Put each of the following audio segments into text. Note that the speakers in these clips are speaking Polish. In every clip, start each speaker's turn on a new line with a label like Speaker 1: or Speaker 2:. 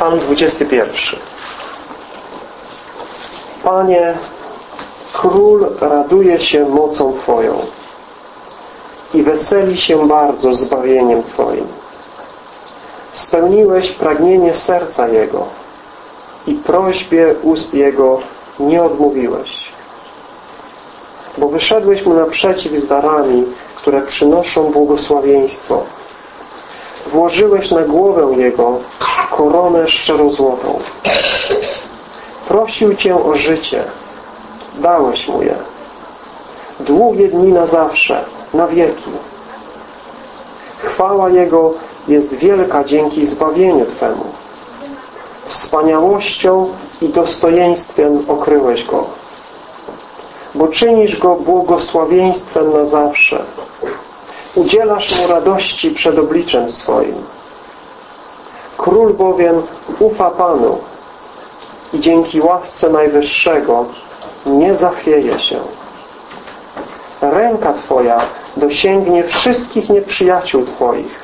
Speaker 1: Psalm 21. Panie, Król raduje się mocą Twoją i weseli się bardzo zbawieniem Twoim. Spełniłeś pragnienie serca Jego i prośbie ust Jego nie odmówiłeś. Bo wyszedłeś Mu naprzeciw z darami, które przynoszą błogosławieństwo. Włożyłeś na głowę Jego koronę szczerozłotą. Prosił Cię o życie. Dałeś Mu je. Długie dni na zawsze, na wieki. Chwała Jego jest wielka dzięki zbawieniu Twemu. Wspaniałością i dostojeństwem okryłeś Go. Bo czynisz Go błogosławieństwem na zawsze. Udzielasz Mu radości przed obliczem swoim. Król bowiem ufa Panu i dzięki łasce Najwyższego nie zachwieje się. Ręka Twoja dosięgnie wszystkich nieprzyjaciół Twoich.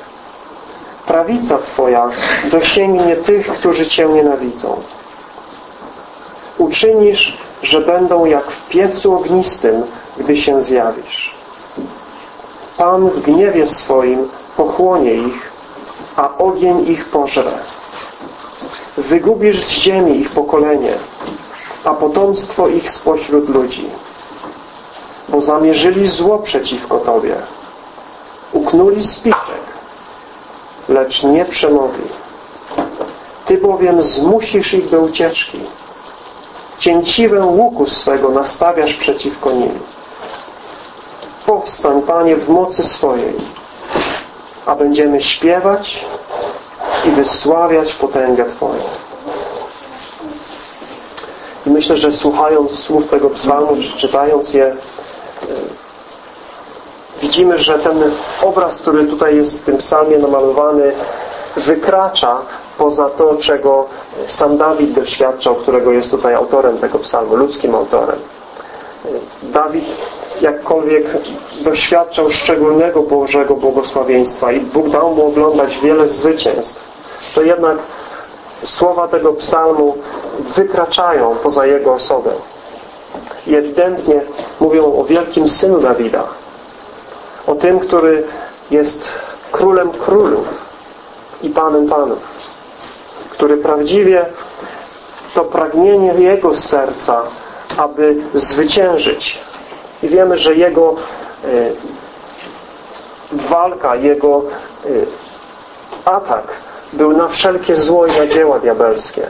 Speaker 1: Prawica Twoja dosięgnie tych, którzy Cię nienawidzą. Uczynisz, że będą jak w piecu ognistym, gdy się zjawisz. Pan w gniewie swoim pochłonie ich, a ogień ich pożre. Wygubisz z ziemi ich pokolenie, a potomstwo ich spośród ludzi. Bo zamierzyli zło przeciwko Tobie. Uknuli spisek, lecz nie przemogli. Ty bowiem zmusisz ich do ucieczki. Cięciwę łuku swego nastawiasz przeciwko nim. Powstań, Panie, w mocy swojej, a będziemy śpiewać i wysławiać potęgę Twoją. I myślę, że słuchając słów tego psalmu, czy czytając je, e, widzimy, że ten obraz, który tutaj jest w tym psalmie namalowany, wykracza poza to, czego sam Dawid doświadczał, którego jest tutaj autorem tego psalmu, ludzkim autorem. E, Dawid jakkolwiek doświadczał szczególnego Bożego błogosławieństwa i Bóg dał mu oglądać wiele zwycięstw, to jednak słowa tego psalmu wykraczają poza jego osobę. I ewidentnie mówią o wielkim Synu Dawida. O tym, który jest Królem Królów i Panem Panów. Który prawdziwie to pragnienie Jego serca, aby zwyciężyć. I wiemy, że Jego y, walka, Jego y, atak był na wszelkie zło i na dzieła diabelskie.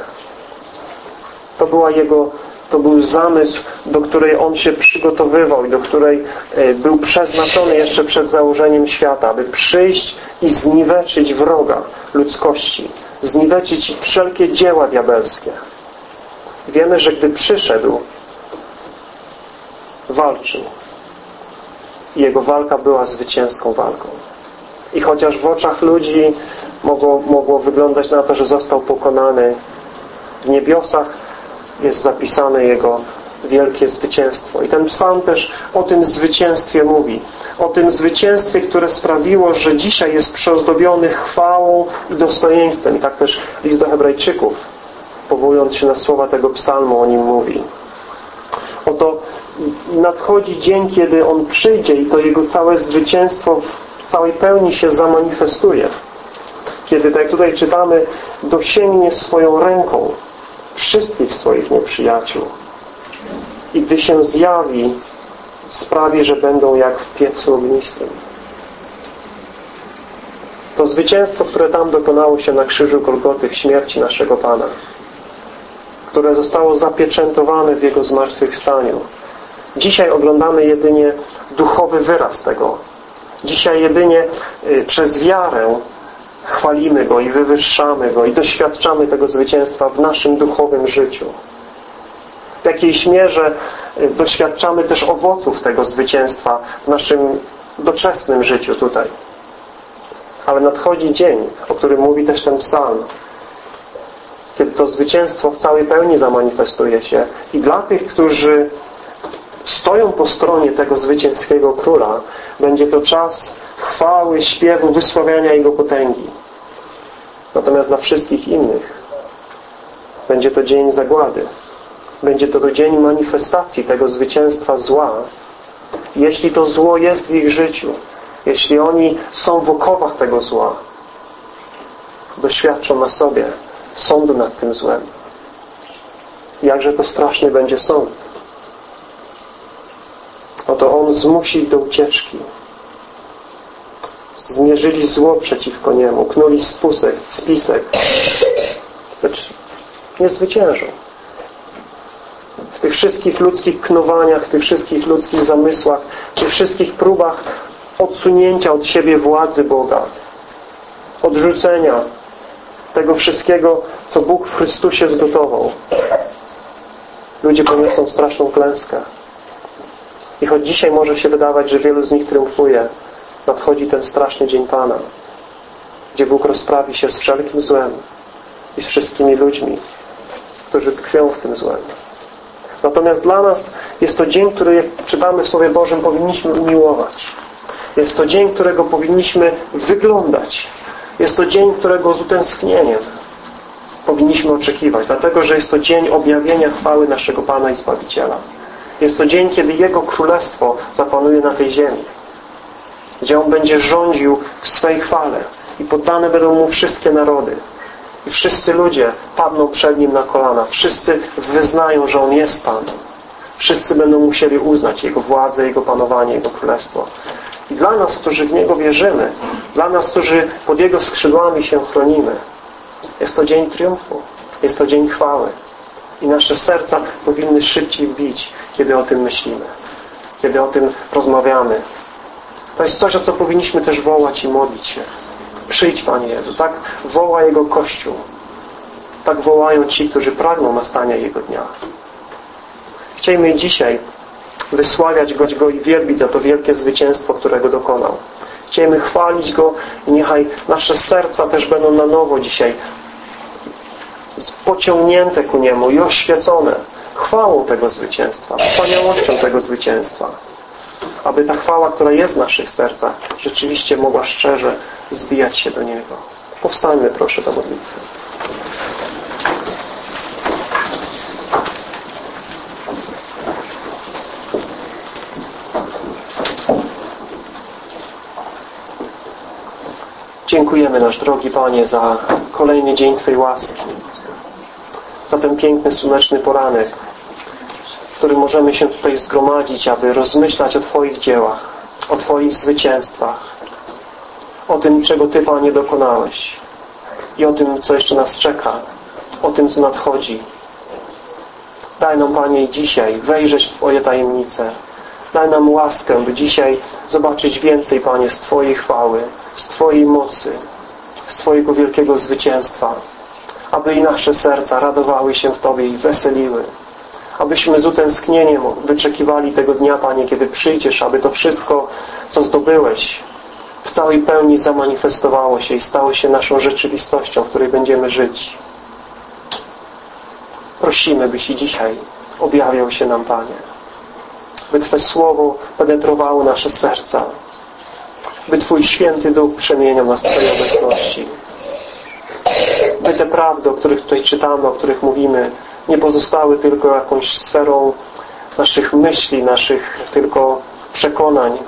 Speaker 1: To była jego, to był zamysł, do której on się przygotowywał i do której e, był przeznaczony jeszcze przed założeniem świata, aby przyjść i zniweczyć wroga ludzkości, zniweczyć wszelkie dzieła diabelskie. Wiemy, że gdy przyszedł, walczył. Jego walka była zwycięską walką. I chociaż w oczach ludzi mogło, mogło wyglądać na to, że został pokonany, w niebiosach jest zapisane Jego wielkie zwycięstwo. I ten psalm też o tym zwycięstwie mówi. O tym zwycięstwie, które sprawiło, że dzisiaj jest przyozdobiony chwałą i dostojeństwem. I tak też list do hebrajczyków, powołując się na słowa tego psalmu, o nim mówi. Oto nadchodzi dzień, kiedy On przyjdzie i to Jego całe zwycięstwo w całej pełni się zamanifestuje. Kiedy, tak jak tutaj czytamy, dosięgnie swoją ręką wszystkich swoich nieprzyjaciół. I gdy się zjawi, sprawi, że będą jak w piecu ognistym. To zwycięstwo, które tam dokonało się na krzyżu Golgoty w śmierci naszego Pana, które zostało zapieczętowane w Jego zmartwychwstaniu. Dzisiaj oglądamy jedynie duchowy wyraz tego. Dzisiaj jedynie y, przez wiarę chwalimy Go i wywyższamy Go i doświadczamy tego zwycięstwa w naszym duchowym życiu. W jakiejś mierze y, doświadczamy też owoców tego zwycięstwa w naszym doczesnym życiu tutaj. Ale nadchodzi dzień, o którym mówi też ten psalm, kiedy to zwycięstwo w całej pełni zamanifestuje się i dla tych, którzy stoją po stronie tego zwycięskiego króla, będzie to czas chwały, śpiewu, wysławiania Jego potęgi. Natomiast dla wszystkich innych Będzie to dzień zagłady. Będzie to, to dzień manifestacji tego zwycięstwa zła. Jeśli to zło jest w ich życiu, jeśli oni są w okowach tego zła, doświadczą na sobie sądu nad tym złem. Jakże to straszny będzie sąd. Oto On zmusi ich do ucieczki. Zmierzyli zło przeciwko Niemu, knuli spusek, spisek, lecz nie zwyciężą. W tych wszystkich ludzkich knowaniach, w tych wszystkich ludzkich zamysłach, w tych wszystkich próbach odsunięcia od siebie władzy Boga, odrzucenia tego wszystkiego, co Bóg w Chrystusie zgotował. Ludzie poniosą straszną klęskę. I choć dzisiaj może się wydawać, że wielu z nich triumfuje, nadchodzi ten straszny dzień Pana, gdzie Bóg rozprawi się z wszelkim złem i z wszystkimi ludźmi, którzy tkwią w tym złem. Natomiast dla nas jest to dzień, który, jak czytamy w Słowie Bożym, powinniśmy miłować. Jest to dzień, którego powinniśmy wyglądać. Jest to dzień, którego z utęsknieniem powinniśmy oczekiwać, dlatego że jest to dzień objawienia chwały naszego Pana i Zbawiciela. Jest to dzień, kiedy Jego Królestwo zapanuje na tej ziemi, gdzie On będzie rządził w swej chwale i poddane będą Mu wszystkie narody. I wszyscy ludzie padną przed Nim na kolana. Wszyscy wyznają, że On jest Pan. Wszyscy będą musieli uznać Jego władzę, Jego panowanie, Jego królestwo. I dla nas, którzy w Niego wierzymy, dla nas, którzy pod Jego skrzydłami się chronimy, jest to dzień triumfu, jest to dzień chwały. I nasze serca powinny szybciej bić, kiedy o tym myślimy, kiedy o tym rozmawiamy. To jest coś, o co powinniśmy też wołać i modlić się. Przyjdź, Panie Jezu. Tak woła Jego Kościół. Tak wołają ci, którzy pragną nastania Jego dnia. Chciejmy dzisiaj wysławiać Go, Go i wielbić za to wielkie zwycięstwo, którego dokonał. Chciejmy chwalić Go i niechaj nasze serca też będą na nowo dzisiaj pociągnięte ku Niemu i oświecone chwałą tego zwycięstwa, wspaniałością tego zwycięstwa. Aby ta chwała, która jest w naszych sercach, rzeczywiście mogła szczerze zbijać się do Niego. Powstańmy proszę do modlitwy. Dziękujemy nasz drogi Panie za kolejny dzień Twojej łaski, za ten piękny, słoneczny poranek, w którym możemy się tutaj zgromadzić, aby rozmyślać o Twoich dziełach, o Twoich zwycięstwach, o tym, czego Ty, Panie, dokonałeś i o tym, co jeszcze nas czeka, o tym, co nadchodzi. Daj nam, Panie, dzisiaj wejrzeć w Twoje tajemnice. Daj nam łaskę, by dzisiaj zobaczyć więcej, Panie, z Twojej chwały, z Twojej mocy, z Twojego wielkiego zwycięstwa, aby i nasze serca radowały się w Tobie i weseliły. Abyśmy z utęsknieniem wyczekiwali tego dnia, Panie, kiedy przyjdziesz, aby to wszystko, co zdobyłeś, w całej pełni zamanifestowało się i stało się naszą rzeczywistością, w której będziemy żyć. Prosimy, byś i dzisiaj objawiał się nam, Panie. By Twe Słowo penetrowało nasze serca, by Twój święty duch przemieniał nas Twojej obecności. Te prawdy, o których tutaj czytamy, o których mówimy, nie pozostały tylko jakąś sferą naszych myśli, naszych tylko przekonań,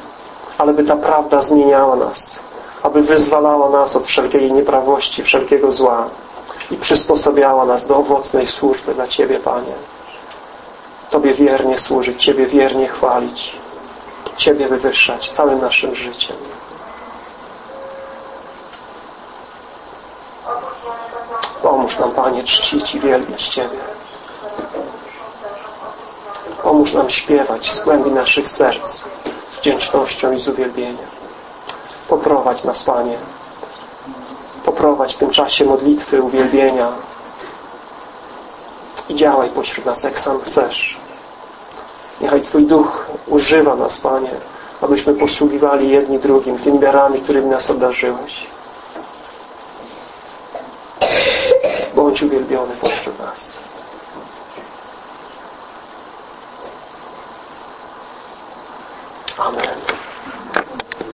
Speaker 1: ale by ta prawda zmieniała nas, aby wyzwalała nas od wszelkiej nieprawości, wszelkiego zła i przysposabiała nas do owocnej służby dla Ciebie, Panie. Tobie wiernie służyć, Ciebie wiernie chwalić, Ciebie wywyższać całym naszym życiem. Pomóż nam, Panie, czcić i wielbić Ciebie. Pomóż nam śpiewać z głębi naszych serc z wdzięcznością i z uwielbieniem. Poprowadź nas, Panie. Poprowadź w tym czasie modlitwy, uwielbienia i działaj pośród nas, jak sam chcesz. Niechaj Twój Duch używa nas, Panie, abyśmy posługiwali jedni drugim tymi darami, którymi nas obdarzyłeś. Bądź uwielbiony pośród nas. Amen.